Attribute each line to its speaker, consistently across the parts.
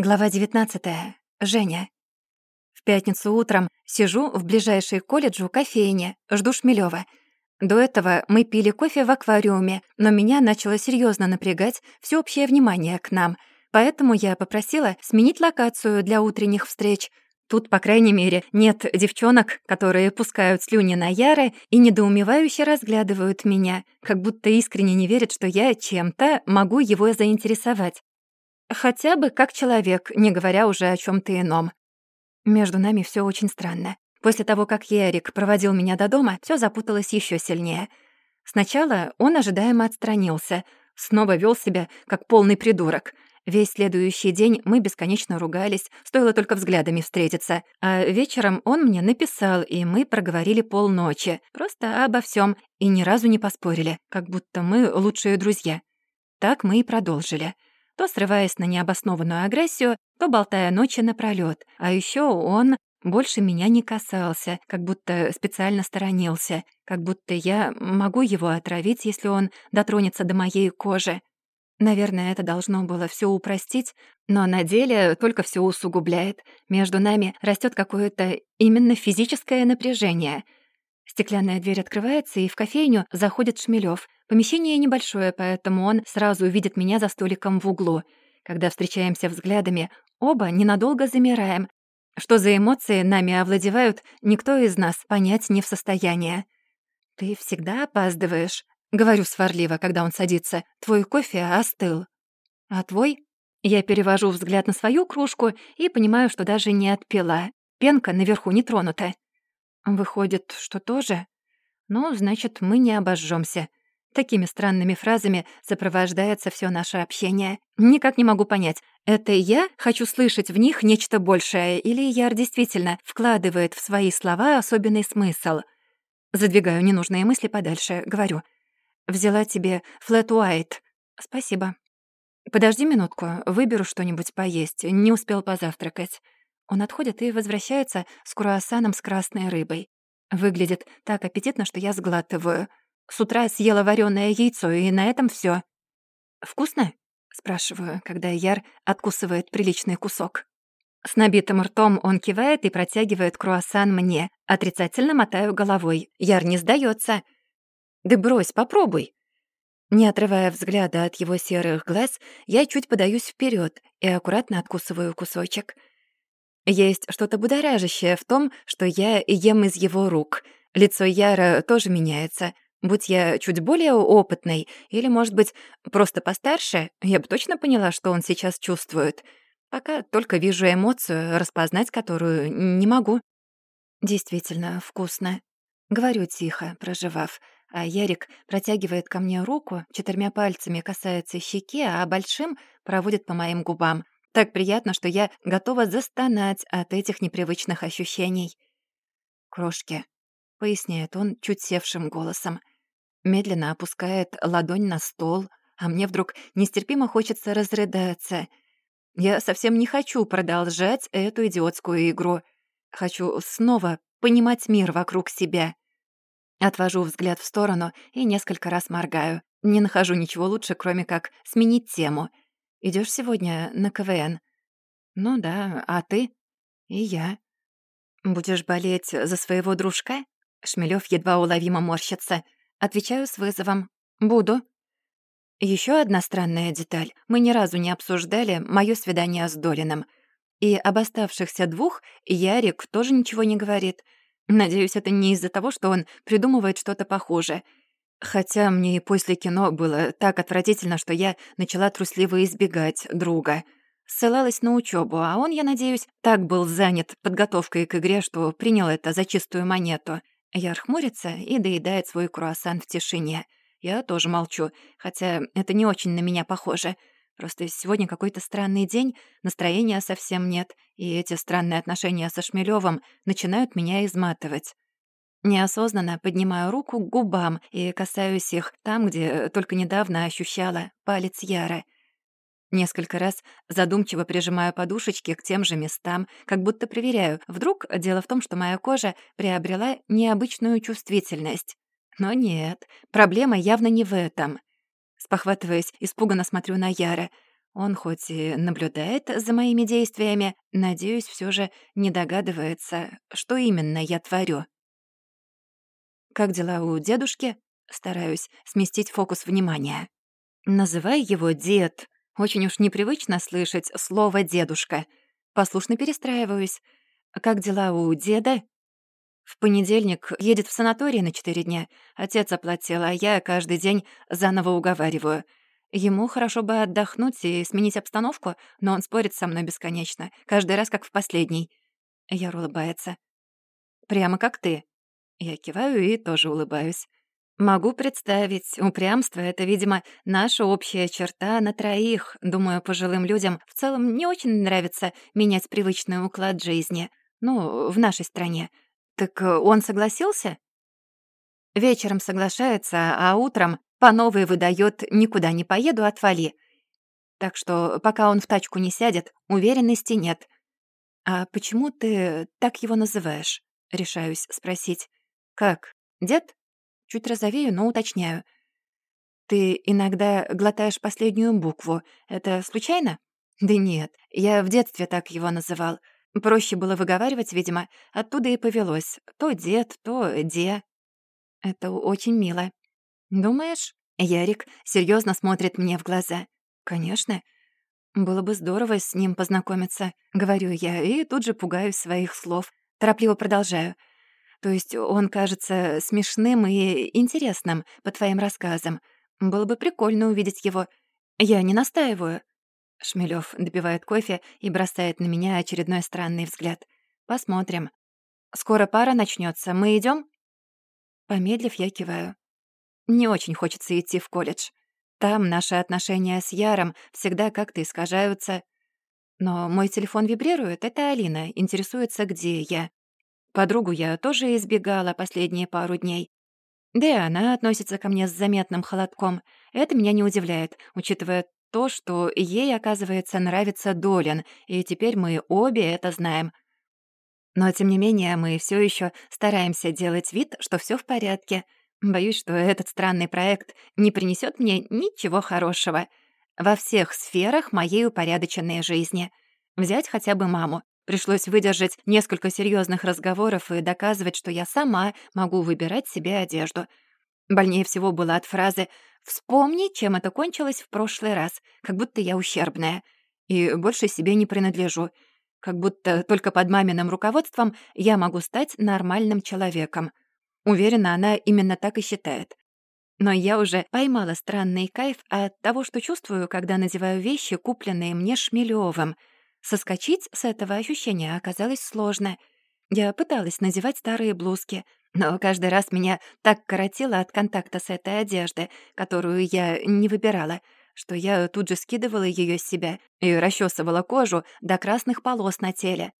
Speaker 1: Глава 19. Женя. В пятницу утром сижу в ближайшей колледжу кофейне, жду Шмелёва. До этого мы пили кофе в аквариуме, но меня начало серьезно напрягать всеобщее внимание к нам, поэтому я попросила сменить локацию для утренних встреч. Тут, по крайней мере, нет девчонок, которые пускают слюни на Яры и недоумевающе разглядывают меня, как будто искренне не верят, что я чем-то могу его заинтересовать. Хотя бы как человек, не говоря уже о чем то ином. Между нами все очень странно. После того, как Ярик проводил меня до дома, все запуталось еще сильнее. Сначала он ожидаемо отстранился, снова вел себя как полный придурок. Весь следующий день мы бесконечно ругались, стоило только взглядами встретиться. А вечером он мне написал, и мы проговорили полночи. Просто обо всем и ни разу не поспорили, как будто мы лучшие друзья. Так мы и продолжили то срываясь на необоснованную агрессию, то болтая ночи напролёт. А еще он больше меня не касался, как будто специально сторонился, как будто я могу его отравить, если он дотронется до моей кожи. Наверное, это должно было все упростить, но на деле только все усугубляет. Между нами растет какое-то именно физическое напряжение. Стеклянная дверь открывается, и в кофейню заходит Шмелёв — Помещение небольшое, поэтому он сразу увидит меня за столиком в углу. Когда встречаемся взглядами, оба ненадолго замираем. Что за эмоции нами овладевают, никто из нас понять не в состоянии. «Ты всегда опаздываешь», — говорю сварливо, когда он садится. «Твой кофе остыл». «А твой?» Я перевожу взгляд на свою кружку и понимаю, что даже не отпила. Пенка наверху не тронута. Выходит, что тоже? Ну, значит, мы не обожжемся. Такими странными фразами сопровождается все наше общение. Никак не могу понять, это я хочу слышать в них нечто большее, или Яр действительно вкладывает в свои слова особенный смысл. Задвигаю ненужные мысли подальше, говорю. «Взяла тебе флэт уайт. Спасибо. Подожди минутку, выберу что-нибудь поесть. Не успел позавтракать». Он отходит и возвращается с круассаном с красной рыбой. Выглядит так аппетитно, что я сглатываю. С утра съела вареное яйцо, и на этом все. «Вкусно?» — спрашиваю, когда Яр откусывает приличный кусок. С набитым ртом он кивает и протягивает круассан мне. Отрицательно мотаю головой. Яр не сдается. «Да брось, попробуй!» Не отрывая взгляда от его серых глаз, я чуть подаюсь вперед и аккуратно откусываю кусочек. Есть что-то будоражащее в том, что я ем из его рук. Лицо Яра тоже меняется — Будь я чуть более опытной или, может быть, просто постарше, я бы точно поняла, что он сейчас чувствует. Пока только вижу эмоцию, распознать которую не могу. Действительно вкусно. Говорю тихо, проживав, а Ярик протягивает ко мне руку, четырьмя пальцами касается щеки, а большим проводит по моим губам. Так приятно, что я готова застонать от этих непривычных ощущений. «Крошки», — поясняет он чуть севшим голосом медленно опускает ладонь на стол, а мне вдруг нестерпимо хочется разрыдаться. Я совсем не хочу продолжать эту идиотскую игру. Хочу снова понимать мир вокруг себя. Отвожу взгляд в сторону и несколько раз моргаю. Не нахожу ничего лучше, кроме как сменить тему. Идешь сегодня на КВН?» «Ну да, а ты?» «И я». «Будешь болеть за своего дружка?» Шмелёв едва уловимо морщится — Отвечаю с вызовом. «Буду». Еще одна странная деталь. Мы ни разу не обсуждали моё свидание с Долином. И об оставшихся двух Ярик тоже ничего не говорит. Надеюсь, это не из-за того, что он придумывает что-то похуже. Хотя мне и после кино было так отвратительно, что я начала трусливо избегать друга. Ссылалась на учебу, а он, я надеюсь, так был занят подготовкой к игре, что принял это за чистую монету. Яр хмурится и доедает свой круассан в тишине. Я тоже молчу, хотя это не очень на меня похоже. Просто сегодня какой-то странный день, настроения совсем нет, и эти странные отношения со Шмелёвым начинают меня изматывать. Неосознанно поднимаю руку к губам и касаюсь их там, где только недавно ощущала палец Яра — Несколько раз задумчиво прижимаю подушечки к тем же местам, как будто проверяю, вдруг дело в том, что моя кожа приобрела необычную чувствительность. Но нет, проблема явно не в этом. Спохватываясь, испуганно смотрю на Яра. Он хоть и наблюдает за моими действиями, надеюсь, все же не догадывается, что именно я творю. «Как дела у дедушки?» Стараюсь сместить фокус внимания. Называй его дед. Очень уж непривычно слышать слово «дедушка». Послушно перестраиваюсь. Как дела у деда? В понедельник едет в санаторий на четыре дня. Отец оплатил, а я каждый день заново уговариваю. Ему хорошо бы отдохнуть и сменить обстановку, но он спорит со мной бесконечно, каждый раз как в последний. Яр улыбается. «Прямо как ты». Я киваю и тоже улыбаюсь. Могу представить, упрямство — это, видимо, наша общая черта на троих. Думаю, пожилым людям в целом не очень нравится менять привычный уклад жизни. Ну, в нашей стране. Так э, он согласился? Вечером соглашается, а утром по новой выдает «никуда не поеду, отвали». Так что пока он в тачку не сядет, уверенности нет. «А почему ты так его называешь?» — решаюсь спросить. «Как, дед?» Чуть розовею, но уточняю. «Ты иногда глотаешь последнюю букву. Это случайно?» «Да нет, я в детстве так его называл. Проще было выговаривать, видимо. Оттуда и повелось. То дед, то де». «Это очень мило». «Думаешь?» Ярик серьезно смотрит мне в глаза. «Конечно. Было бы здорово с ним познакомиться», — говорю я, и тут же пугаюсь своих слов. Торопливо продолжаю. То есть он кажется смешным и интересным по твоим рассказам. Было бы прикольно увидеть его. Я не настаиваю». Шмелёв допивает кофе и бросает на меня очередной странный взгляд. «Посмотрим. Скоро пара начнется. Мы идем? Помедлив, я киваю. Не очень хочется идти в колледж. Там наши отношения с Яром всегда как-то искажаются. Но мой телефон вибрирует, это Алина, интересуется, где я. Подругу я тоже избегала последние пару дней. Да и она относится ко мне с заметным холодком. Это меня не удивляет, учитывая то, что ей, оказывается, нравится Долин, и теперь мы обе это знаем. Но, тем не менее, мы все еще стараемся делать вид, что все в порядке. Боюсь, что этот странный проект не принесет мне ничего хорошего во всех сферах моей упорядоченной жизни. Взять хотя бы маму. Пришлось выдержать несколько серьезных разговоров и доказывать, что я сама могу выбирать себе одежду. Больнее всего было от фразы «Вспомни, чем это кончилось в прошлый раз, как будто я ущербная, и больше себе не принадлежу, как будто только под маминым руководством я могу стать нормальным человеком». Уверена, она именно так и считает. Но я уже поймала странный кайф от того, что чувствую, когда надеваю вещи, купленные мне Шмелёвым — Соскочить с этого ощущения оказалось сложно. Я пыталась надевать старые блузки, но каждый раз меня так коротило от контакта с этой одеждой, которую я не выбирала, что я тут же скидывала ее с себя и расчесывала кожу до красных полос на теле.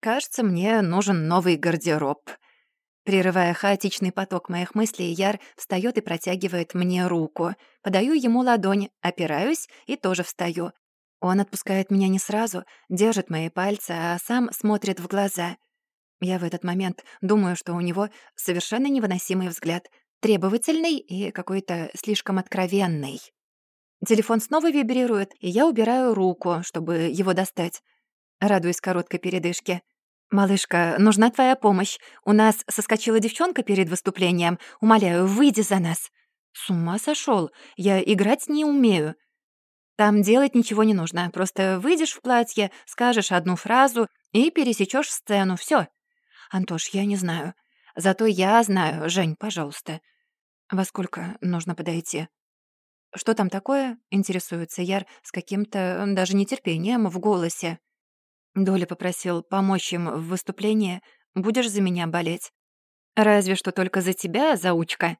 Speaker 1: Кажется, мне нужен новый гардероб. Прерывая хаотичный поток моих мыслей, Яр встает и протягивает мне руку. Подаю ему ладонь, опираюсь и тоже встаю. Он отпускает меня не сразу, держит мои пальцы, а сам смотрит в глаза. Я в этот момент думаю, что у него совершенно невыносимый взгляд, требовательный и какой-то слишком откровенный. Телефон снова вибрирует, и я убираю руку, чтобы его достать. Радуюсь короткой передышке. «Малышка, нужна твоя помощь. У нас соскочила девчонка перед выступлением. Умоляю, выйди за нас». «С ума сошел. Я играть не умею. Там делать ничего не нужно. Просто выйдешь в платье, скажешь одну фразу и пересечешь сцену. Все. Антош, я не знаю. Зато я знаю. Жень, пожалуйста. Во сколько нужно подойти? Что там такое? Интересуется Яр с каким-то даже нетерпением в голосе. Доля попросил помочь им в выступлении. Будешь за меня болеть? Разве что только за тебя, заучка.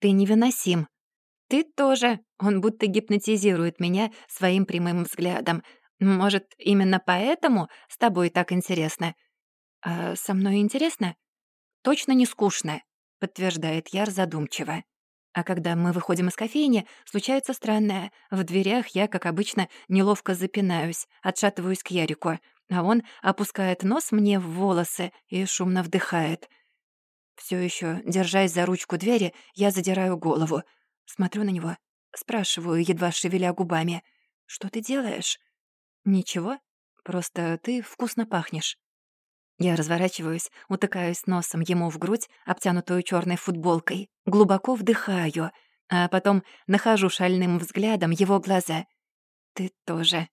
Speaker 1: Ты невыносим. «Ты тоже». Он будто гипнотизирует меня своим прямым взглядом. «Может, именно поэтому с тобой так интересно?» «А со мной интересно?» «Точно не скучно», — подтверждает Яр задумчиво. А когда мы выходим из кофейни, случается странное. В дверях я, как обычно, неловко запинаюсь, отшатываюсь к Ярику, а он опускает нос мне в волосы и шумно вдыхает. Все еще, держась за ручку двери, я задираю голову — Смотрю на него, спрашиваю, едва шевеля губами. «Что ты делаешь?» «Ничего, просто ты вкусно пахнешь». Я разворачиваюсь, утыкаюсь носом ему в грудь, обтянутую черной футболкой, глубоко вдыхаю, а потом нахожу шальным взглядом его глаза. «Ты тоже